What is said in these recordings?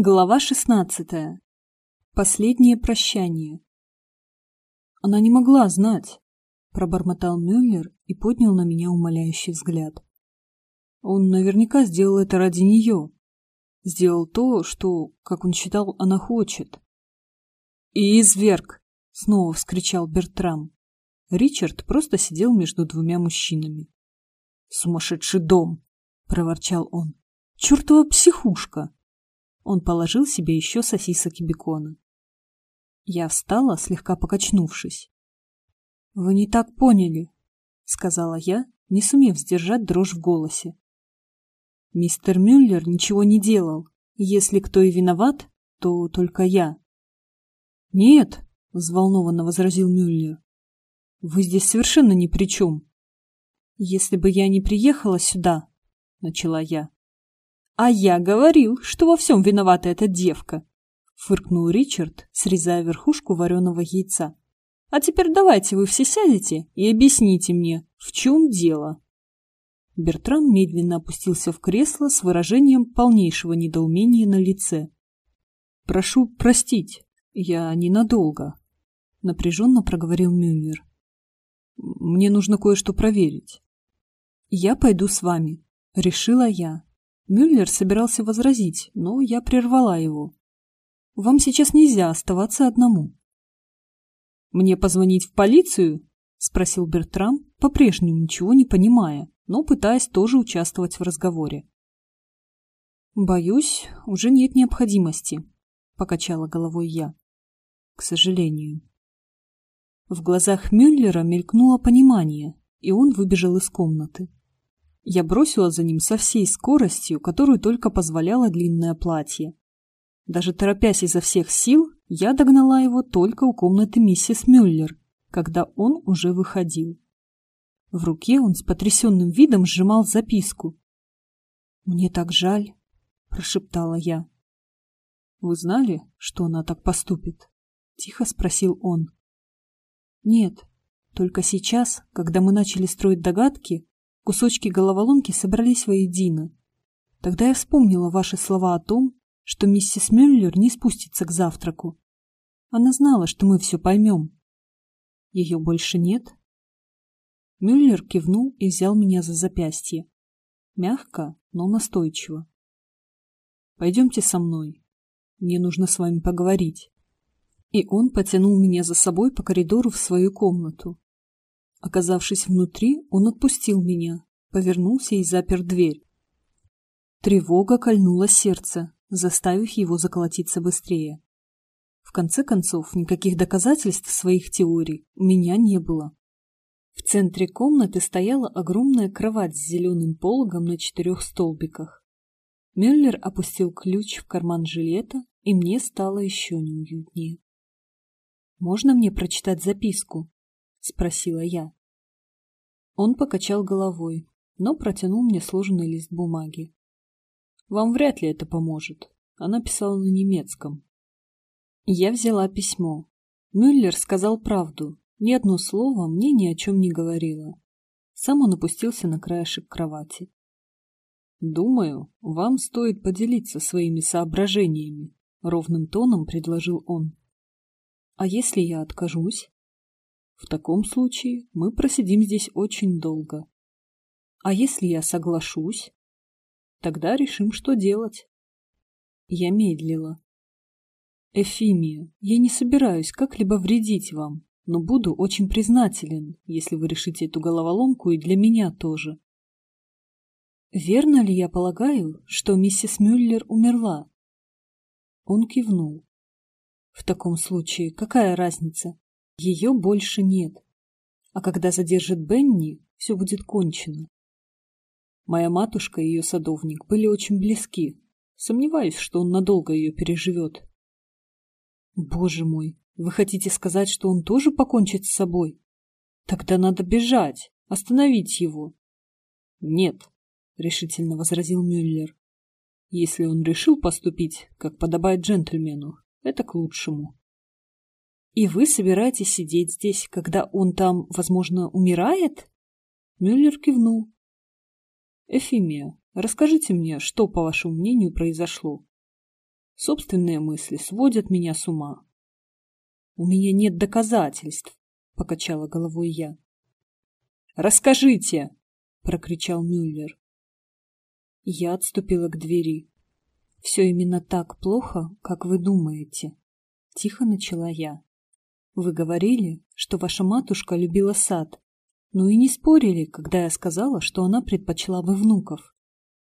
Глава шестнадцатая. Последнее прощание. Она не могла знать, пробормотал Мюллер и поднял на меня умоляющий взгляд. Он наверняка сделал это ради нее. Сделал то, что, как он считал, она хочет. И изверг! Снова вскричал Бертрам. Ричард просто сидел между двумя мужчинами. «Сумасшедший дом!» — проворчал он. «Чертова психушка!» Он положил себе еще сосисок и бекона. Я встала, слегка покачнувшись. «Вы не так поняли», — сказала я, не сумев сдержать дрожь в голосе. «Мистер Мюллер ничего не делал. Если кто и виноват, то только я». «Нет», — взволнованно возразил Мюллер. «Вы здесь совершенно ни при чем». «Если бы я не приехала сюда», — начала я, «А я говорил, что во всем виновата эта девка», — фыркнул Ричард, срезая верхушку вареного яйца. «А теперь давайте вы все сядете и объясните мне, в чем дело». Бертрам медленно опустился в кресло с выражением полнейшего недоумения на лице. «Прошу простить, я ненадолго», — напряженно проговорил Мюллер. «Мне нужно кое-что проверить». «Я пойду с вами», — решила я. Мюллер собирался возразить, но я прервала его. «Вам сейчас нельзя оставаться одному». «Мне позвонить в полицию?» — спросил Бертрам, по-прежнему ничего не понимая, но пытаясь тоже участвовать в разговоре. «Боюсь, уже нет необходимости», — покачала головой я. «К сожалению». В глазах Мюллера мелькнуло понимание, и он выбежал из комнаты. Я бросила за ним со всей скоростью, которую только позволяло длинное платье. Даже торопясь изо всех сил, я догнала его только у комнаты миссис Мюллер, когда он уже выходил. В руке он с потрясенным видом сжимал записку. «Мне так жаль», — прошептала я. «Вы знали, что она так поступит?» — тихо спросил он. «Нет, только сейчас, когда мы начали строить догадки, Кусочки головоломки собрались воедино. Тогда я вспомнила ваши слова о том, что миссис Мюллер не спустится к завтраку. Она знала, что мы все поймем. Ее больше нет? Мюллер кивнул и взял меня за запястье. Мягко, но настойчиво. «Пойдемте со мной. Мне нужно с вами поговорить». И он потянул меня за собой по коридору в свою комнату. Оказавшись внутри, он отпустил меня, повернулся и запер дверь. Тревога кольнула сердце, заставив его заколотиться быстрее. В конце концов, никаких доказательств своих теорий у меня не было. В центре комнаты стояла огромная кровать с зеленым пологом на четырех столбиках. Мюллер опустил ключ в карман жилета, и мне стало еще неуютнее. «Можно мне прочитать записку?» — спросила я. Он покачал головой, но протянул мне сложенный лист бумаги. «Вам вряд ли это поможет». Она писала на немецком. Я взяла письмо. Мюллер сказал правду. Ни одно слово мне ни о чем не говорило. Сам он опустился на краешек кровати. «Думаю, вам стоит поделиться своими соображениями», — ровным тоном предложил он. «А если я откажусь?» В таком случае мы просидим здесь очень долго. А если я соглашусь? Тогда решим, что делать. Я медлила. Эфимия, я не собираюсь как-либо вредить вам, но буду очень признателен, если вы решите эту головоломку и для меня тоже. Верно ли я полагаю, что миссис Мюллер умерла? Он кивнул. В таком случае какая разница, ее больше нет. А когда задержит Бенни, все будет кончено. Моя матушка и ее садовник были очень близки. Сомневаюсь, что он надолго ее переживет. Боже мой, вы хотите сказать, что он тоже покончит с собой? Тогда надо бежать, остановить его. Нет, решительно возразил Мюллер. Если он решил поступить, как подобает джентльмену, это к лучшему. И вы собираетесь сидеть здесь, когда он там, возможно, умирает? Мюллер кивнул. Эфимия, расскажите мне, что, по вашему мнению, произошло? Собственные мысли сводят меня с ума. У меня нет доказательств, покачала головой я. Расскажите, прокричал Мюллер. Я отступила к двери. Все именно так плохо, как вы думаете, тихо начала я. Вы говорили, что ваша матушка любила сад, ну и не спорили, когда я сказала, что она предпочла бы внуков.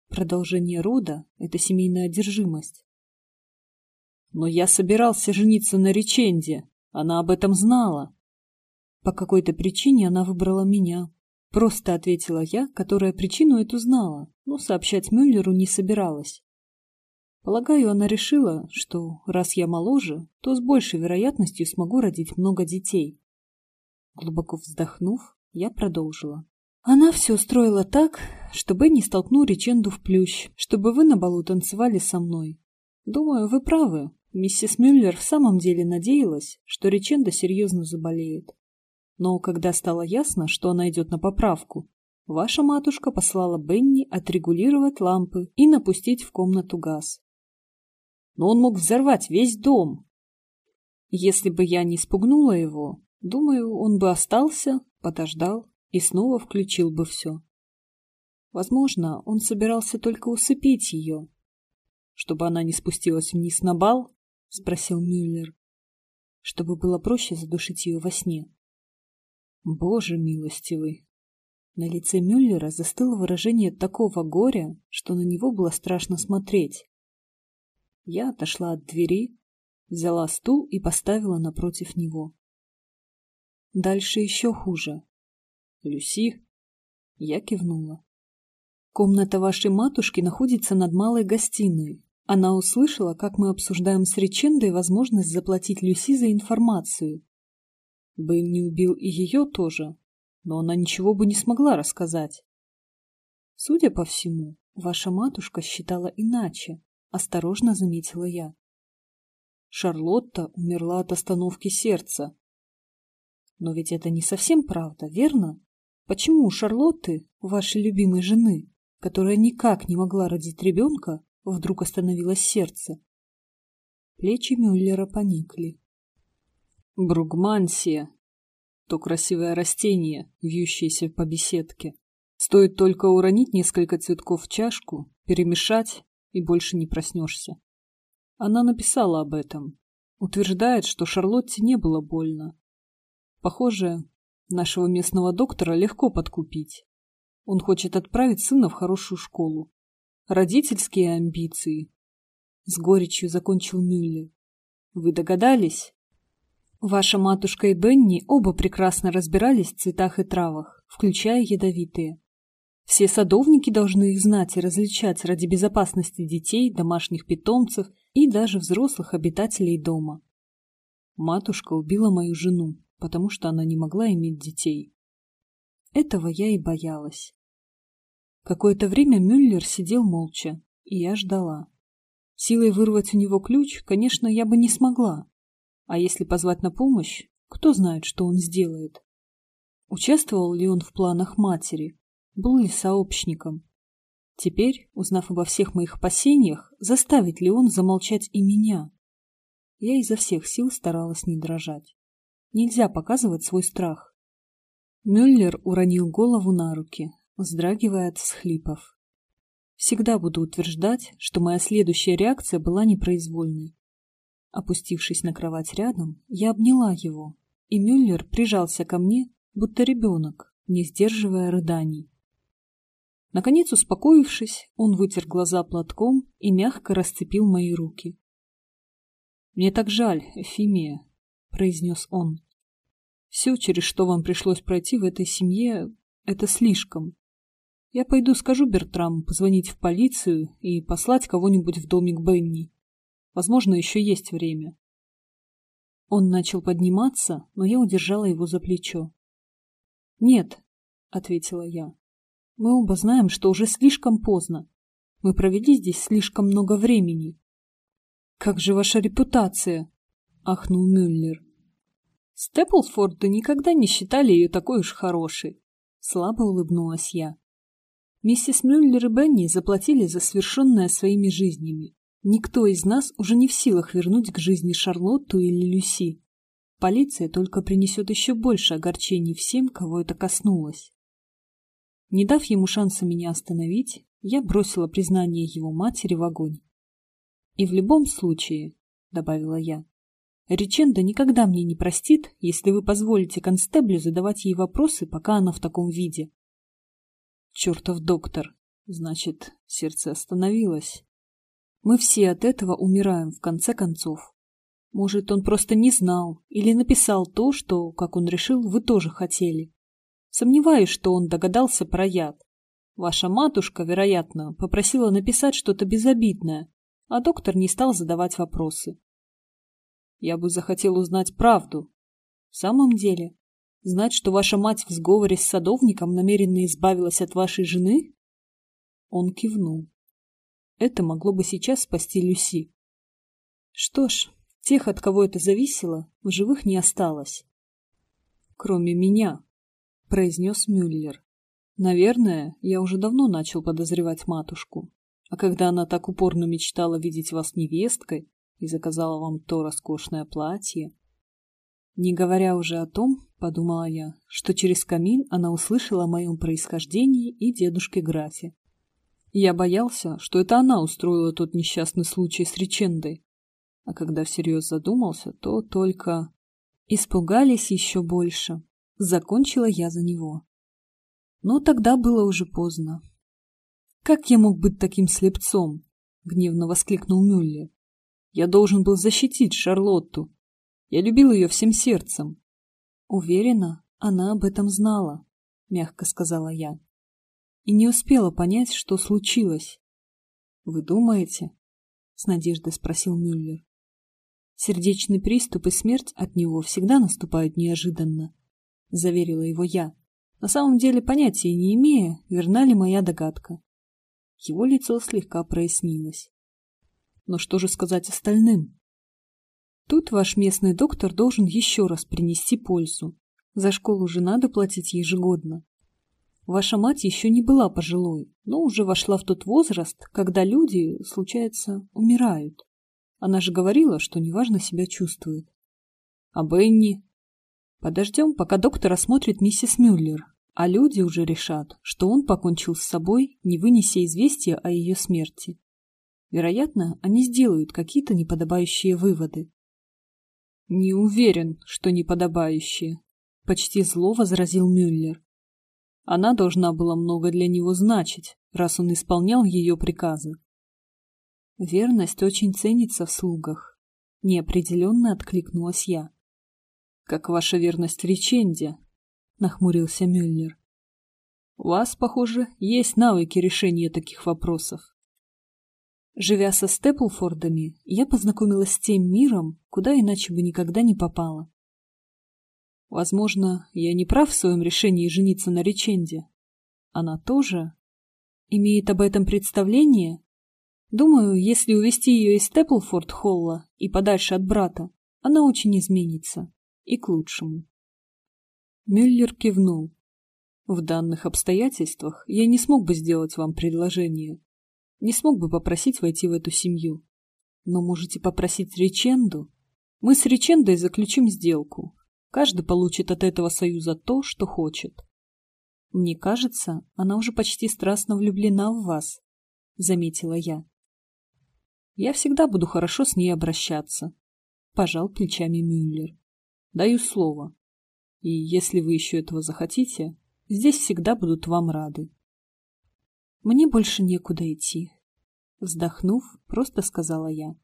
Продолжение рода – это семейная одержимость. Но я собирался жениться на Реченде. Она об этом знала. По какой-то причине она выбрала меня. Просто ответила я, которая причину эту знала, но сообщать Мюллеру не собиралась. Полагаю, она решила, что раз я моложе, то с большей вероятностью смогу родить много детей. Глубоко вздохнув, я продолжила. Она все устроила так, чтобы не столкнул Реченду в плющ, чтобы вы на балу танцевали со мной. Думаю, вы правы. Миссис Мюллер в самом деле надеялась, что Риченда серьезно заболеет. Но когда стало ясно, что она идет на поправку, ваша матушка послала Бенни отрегулировать лампы и напустить в комнату газ. Но он мог взорвать весь дом. Если бы я не спугнула его, думаю, он бы остался, подождал и снова включил бы все. Возможно, он собирался только усыпить ее, чтобы она не спустилась вниз на бал — спросил Мюллер, чтобы было проще задушить ее во сне. Боже милостивый! На лице Мюллера застыло выражение такого горя, что на него было страшно смотреть. Я отошла от двери, взяла стул и поставила напротив него. Дальше еще хуже. Люси? Я кивнула. Комната вашей матушки находится над малой гостиной, она услышала, как мы обсуждаем с Ричендой возможность заплатить Люси за информацию. Бэйн не убил и ее тоже, но она ничего бы не смогла рассказать. Судя по всему, ваша матушка считала иначе, осторожно заметила я. Шарлотта умерла от остановки сердца. Но ведь это не совсем правда, верно? Почему у Шарлотты, вашей любимой жены, которая никак не могла родить ребенка, Вдруг остановилось сердце. Плечи Мюллера поникли. Бругмансия. То красивое растение, вьющееся по беседке. Стоит только уронить несколько цветков в чашку, перемешать, и больше не проснешься. Она написала об этом. Утверждает, что Шарлотте не было больно. Похоже, нашего местного доктора легко подкупить. Он хочет отправить сына в хорошую школу. Родительские амбиции. С горечью закончил Мюллер. Вы догадались? Ваша матушка и Бенни оба прекрасно разбирались в цветах и травах, включая ядовитые. Все садовники должны их знать и различать ради безопасности детей, домашних питомцев и даже взрослых обитателей дома. Матушка убила мою жену, потому что она не могла иметь детей. Этого я и боялась. Какое-то время Мюллер сидел молча, и я ждала. Силой вырвать у него ключ, конечно, я бы не смогла. А если позвать на помощь, кто знает, что он сделает. Участвовал ли он в планах матери? Был ли сообщником? Теперь, узнав обо всех моих опасениях, заставит ли он замолчать и меня? Я изо всех сил старалась не дрожать. Нельзя показывать свой страх. Мюллер уронил голову на руки, вздрагивая от всхлипов. Всегда буду утверждать, что моя следующая реакция была непроизвольной. Опустившись на кровать рядом, я обняла его, и Мюллер прижался ко мне, будто ребенок, не сдерживая рыданий. Наконец, успокоившись, он вытер глаза платком и мягко расцепил мои руки. «Мне так жаль, Эфимия», — произнес он. «Все, через что вам пришлось пройти в этой семье, это слишком. Я пойду скажу Бертраму позвонить в полицию и послать кого-нибудь в домик Бенни. Возможно, еще есть время. Он начал подниматься, но я удержала его за плечо. «Нет», — ответила я. «Мы оба знаем, что уже слишком поздно. Мы провели здесь слишком много времени». «Как же ваша репутация?» — ахнул Мюллер. Степлсфорды никогда не считали ее такой уж хорошей. Слабо улыбнулась я. Миссис Мюллер и Бенни заплатили за свершенное своими жизнями. Никто из нас уже не в силах вернуть к жизни Шарлотту или Люси. Полиция только принесет еще больше огорчений всем, кого это коснулось. Не дав ему шанса меня остановить, я бросила признание его матери в огонь. «И в любом случае», — добавила я, — «Риченда никогда мне не простит, если вы позволите констеблю задавать ей вопросы, пока она в таком виде». «Чертов доктор!» Значит, сердце остановилось. Мы все от этого умираем, в конце концов. Может, он просто не знал или написал то, что, как он решил, вы тоже хотели. Сомневаюсь, что он догадался про яд. Ваша матушка, вероятно, попросила написать что-то безобидное, а доктор не стал задавать вопросы. Я бы захотел узнать правду. В самом деле, знать, что ваша мать в сговоре с садовником намеренно избавилась от вашей жены? Он кивнул. Это могло бы сейчас спасти Люси. Что ж, тех, от кого это зависело, в живых не осталось. Кроме меня, — произнес Мюллер. «Наверное, я уже давно начал подозревать матушку. А когда она так упорно мечтала видеть вас невесткой и заказала вам то роскошное платье...» Не говоря уже о том, — подумала я, — что через камин она услышала о моем происхождении и дедушке графе. Я боялся, что это она устроила тот несчастный случай с Ричендой. А когда всерьез задумался, то только... Испугались еще больше. Закончила я за него. Но тогда было уже поздно. «Как я мог быть таким слепцом?» — гневно воскликнул Мюллер. «Я должен был защитить Шарлотту. Я любил ее всем сердцем». «Уверена, она об этом знала», — мягко сказала я. И не успела понять, что случилось. «Вы думаете?» — с надеждой спросил Мюллер. Сердечный приступ и смерть от него всегда наступают неожиданно. — заверила его я, на самом деле понятия не имея, верна ли моя догадка. Его лицо слегка прояснилось. Но что же сказать остальным? Тут ваш местный доктор должен еще раз принести пользу. За школу же надо платить ежегодно. Ваша мать еще не была пожилой, но уже вошла в тот возраст, когда люди, случается, умирают. Она же говорила, что неважно себя чувствует. А Бенни? Подождем, пока доктор осмотрит миссис Мюллер, а люди уже решат, что он покончил с собой, не вынеся известия о ее смерти. Вероятно, они сделают какие-то неподобающие выводы. «Не уверен, что неподобающие», — почти зло возразил Мюллер. Она должна была много для него значить, раз он исполнял ее приказы. Верность очень ценится в слугах. Неопределенно откликнулась я. Как ваша верность реченде, нахмурился Мюллер. У вас, похоже, есть навыки решения таких вопросов. Живя со Степлфордами, я познакомилась с тем миром, куда иначе бы никогда не попала. Возможно, я не прав в своем решении жениться на Реченде. Она тоже имеет об этом представление? Думаю, если увести ее из Степлфорд-Холла и подальше от брата, она очень изменится и к лучшему. Мюллер кивнул. В данных обстоятельствах я не смог бы сделать вам предложение. Не смог бы попросить войти в эту семью. Но можете попросить Риченду. Мы с Ричендой заключим сделку. Каждый получит от этого союза то, что хочет. Мне кажется, она уже почти страстно влюблена в вас, заметила я. Я всегда буду хорошо с ней обращаться, пожал плечами Мюллер. Даю слово. И если вы еще этого захотите, здесь всегда будут вам рады. Мне больше некуда идти. Вздохнув, просто сказала я.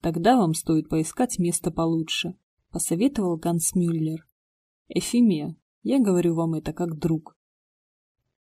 Тогда вам стоит поискать место получше, посоветовал Ганс Мюллер. Эфимия, я говорю вам это как друг.